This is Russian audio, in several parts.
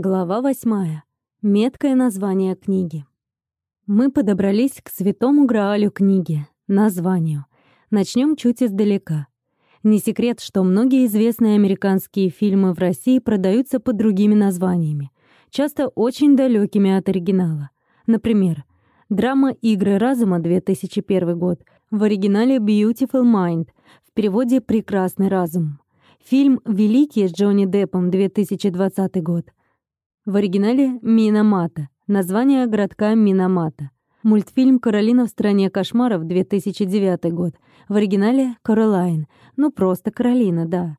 Глава восьмая. Меткое название книги. Мы подобрались к святому Граалю книги, названию. Начнем чуть издалека. Не секрет, что многие известные американские фильмы в России продаются под другими названиями, часто очень далекими от оригинала. Например, драма «Игры разума» 2001 год, в оригинале «Beautiful Mind», в переводе «Прекрасный разум». Фильм «Великий» с Джонни Деппом 2020 год, в оригинале «Минамата». Название городка Минамата. Мультфильм «Каролина в стране кошмаров» 2009 год. В оригинале «Каролайн». Ну, просто Каролина, да.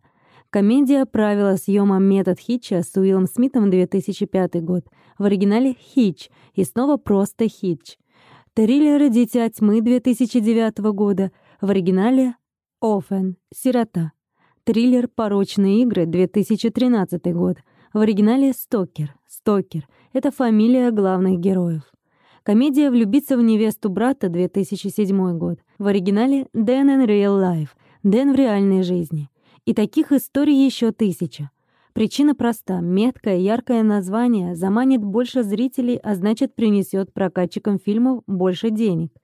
Комедия «Правила съема Метод Хитча» с Уиллом Смитом 2005 год. В оригинале «Хитч» и снова просто «Хитч». Триллер «Дитя тьмы» 2009 года. В оригинале «Офен. Сирота». Триллер «Порочные игры» 2013 год. В оригинале «Стокер». «Стокер» — это фамилия главных героев. Комедия «Влюбиться в невесту брата» 2007 год. В оригинале «Dan in Real Life» — «Дэн в реальной жизни». И таких историй еще тысяча. Причина проста. Меткое, яркое название заманит больше зрителей, а значит принесет прокатчикам фильмов больше денег —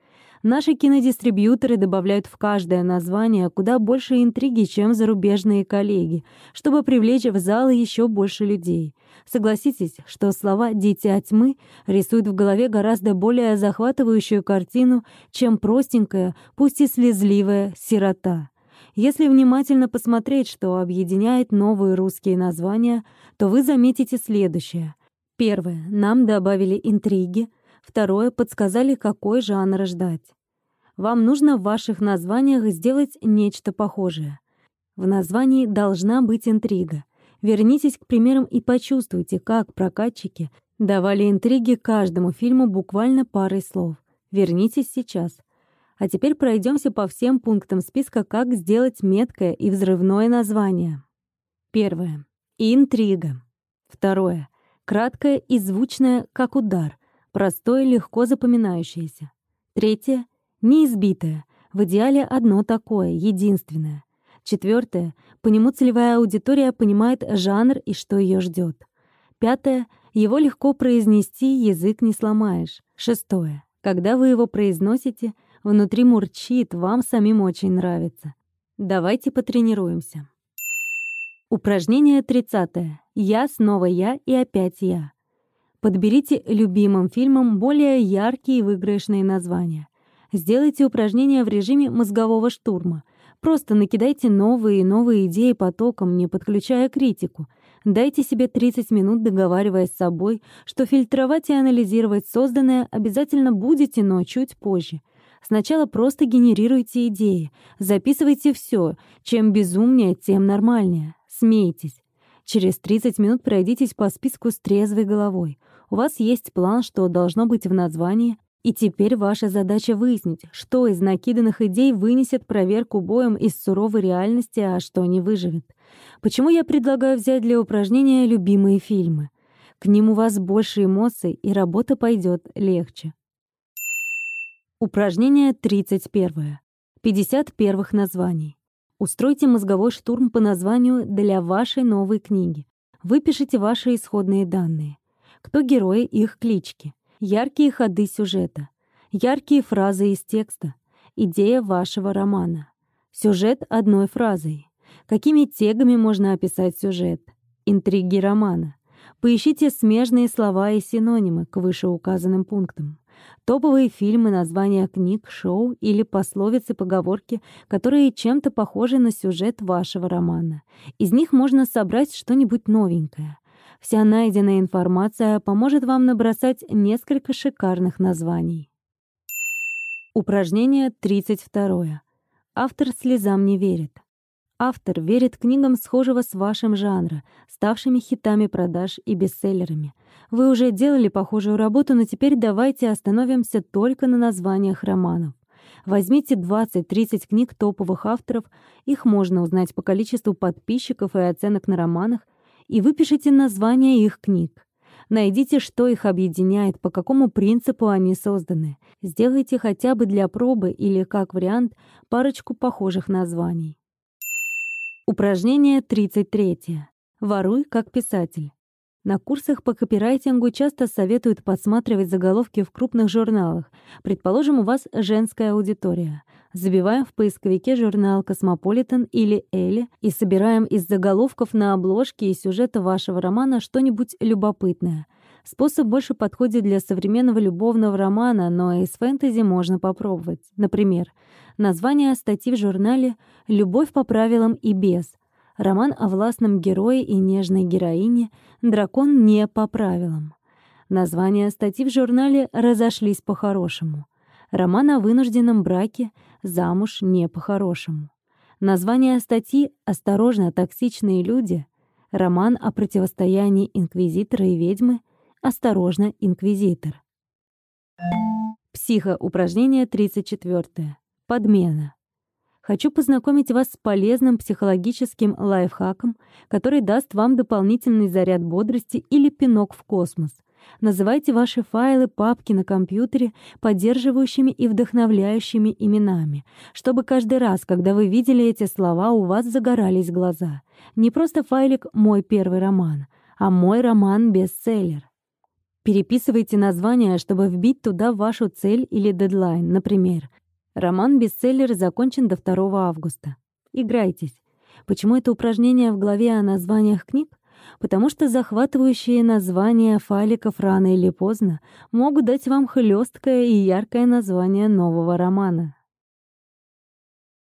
Наши кинодистрибьюторы добавляют в каждое название куда больше интриги, чем зарубежные коллеги, чтобы привлечь в залы еще больше людей. Согласитесь, что слова «дитя тьмы» рисуют в голове гораздо более захватывающую картину, чем простенькая, пусть и слезливая «сирота». Если внимательно посмотреть, что объединяет новые русские названия, то вы заметите следующее. Первое. Нам добавили интриги. Второе. Подсказали, какой жанр ждать. Вам нужно в ваших названиях сделать нечто похожее. В названии должна быть интрига. Вернитесь к примерам и почувствуйте, как прокатчики давали интриги каждому фильму буквально парой слов. Вернитесь сейчас. А теперь пройдемся по всем пунктам списка, как сделать меткое и взрывное название. Первое. Интрига. Второе. Краткое и звучное, как удар. Простое, легко запоминающееся. Третье. Неизбитое. В идеале одно такое, единственное. Четвертое. По нему целевая аудитория понимает жанр и что ее ждет. Пятое. Его легко произнести, язык не сломаешь. Шестое. Когда вы его произносите, внутри мурчит, вам самим очень нравится. Давайте потренируемся. Упражнение 30. Я, снова я и опять я. Подберите любимым фильмам более яркие и выигрышные названия. Сделайте упражнения в режиме мозгового штурма. Просто накидайте новые и новые идеи потоком, не подключая критику. Дайте себе 30 минут, договариваясь с собой, что фильтровать и анализировать созданное обязательно будете, но чуть позже. Сначала просто генерируйте идеи, записывайте все. Чем безумнее, тем нормальнее. Смейтесь. Через 30 минут пройдитесь по списку с трезвой головой. У вас есть план, что должно быть в названии, и теперь ваша задача выяснить, что из накиданных идей вынесет проверку боем из суровой реальности, а что не выживет. Почему я предлагаю взять для упражнения любимые фильмы? К ним у вас больше эмоций, и работа пойдет легче. Упражнение 31. 50 первых названий. Устройте мозговой штурм по названию для вашей новой книги. Выпишите ваши исходные данные. Кто герои, их клички. Яркие ходы сюжета. Яркие фразы из текста. Идея вашего романа. Сюжет одной фразой. Какими тегами можно описать сюжет? Интриги романа. Поищите смежные слова и синонимы к вышеуказанным пунктам. Топовые фильмы, названия книг, шоу или пословицы-поговорки, которые чем-то похожи на сюжет вашего романа. Из них можно собрать что-нибудь новенькое. Вся найденная информация поможет вам набросать несколько шикарных названий. Упражнение 32. Автор слезам не верит. Автор верит книгам схожего с вашим жанра, ставшими хитами продаж и бестселлерами. Вы уже делали похожую работу, но теперь давайте остановимся только на названиях романов. Возьмите 20-30 книг топовых авторов, их можно узнать по количеству подписчиков и оценок на романах, и выпишите названия их книг. Найдите, что их объединяет, по какому принципу они созданы. Сделайте хотя бы для пробы или, как вариант, парочку похожих названий. Упражнение 33. Воруй как писатель. На курсах по копирайтингу часто советуют подсматривать заголовки в крупных журналах. Предположим, у вас женская аудитория. Забиваем в поисковике журнал «Cosmopolitan» или «Elle» и собираем из заголовков на обложке и сюжета вашего романа что-нибудь любопытное. Способ больше подходит для современного любовного романа, но из фэнтези можно попробовать. Например, название статьи в журнале «Любовь по правилам и без», Роман о властном герое и нежной героине «Дракон не по правилам». Названия статьи в журнале разошлись по-хорошему. Роман о вынужденном браке «Замуж не по-хорошему». Название статьи «Осторожно, токсичные люди». Роман о противостоянии инквизитора и ведьмы «Осторожно, инквизитор». Психоупражнение 34. Подмена. Хочу познакомить вас с полезным психологическим лайфхаком, который даст вам дополнительный заряд бодрости или пинок в космос. Называйте ваши файлы, папки на компьютере поддерживающими и вдохновляющими именами, чтобы каждый раз, когда вы видели эти слова, у вас загорались глаза. Не просто файлик «Мой первый роман», а «Мой роман-бестселлер». Переписывайте название, чтобы вбить туда вашу цель или дедлайн, например, Роман-бестселлер закончен до 2 августа. Играйтесь. Почему это упражнение в главе о названиях книг? Потому что захватывающие названия файликов рано или поздно могут дать вам хлесткое и яркое название нового романа.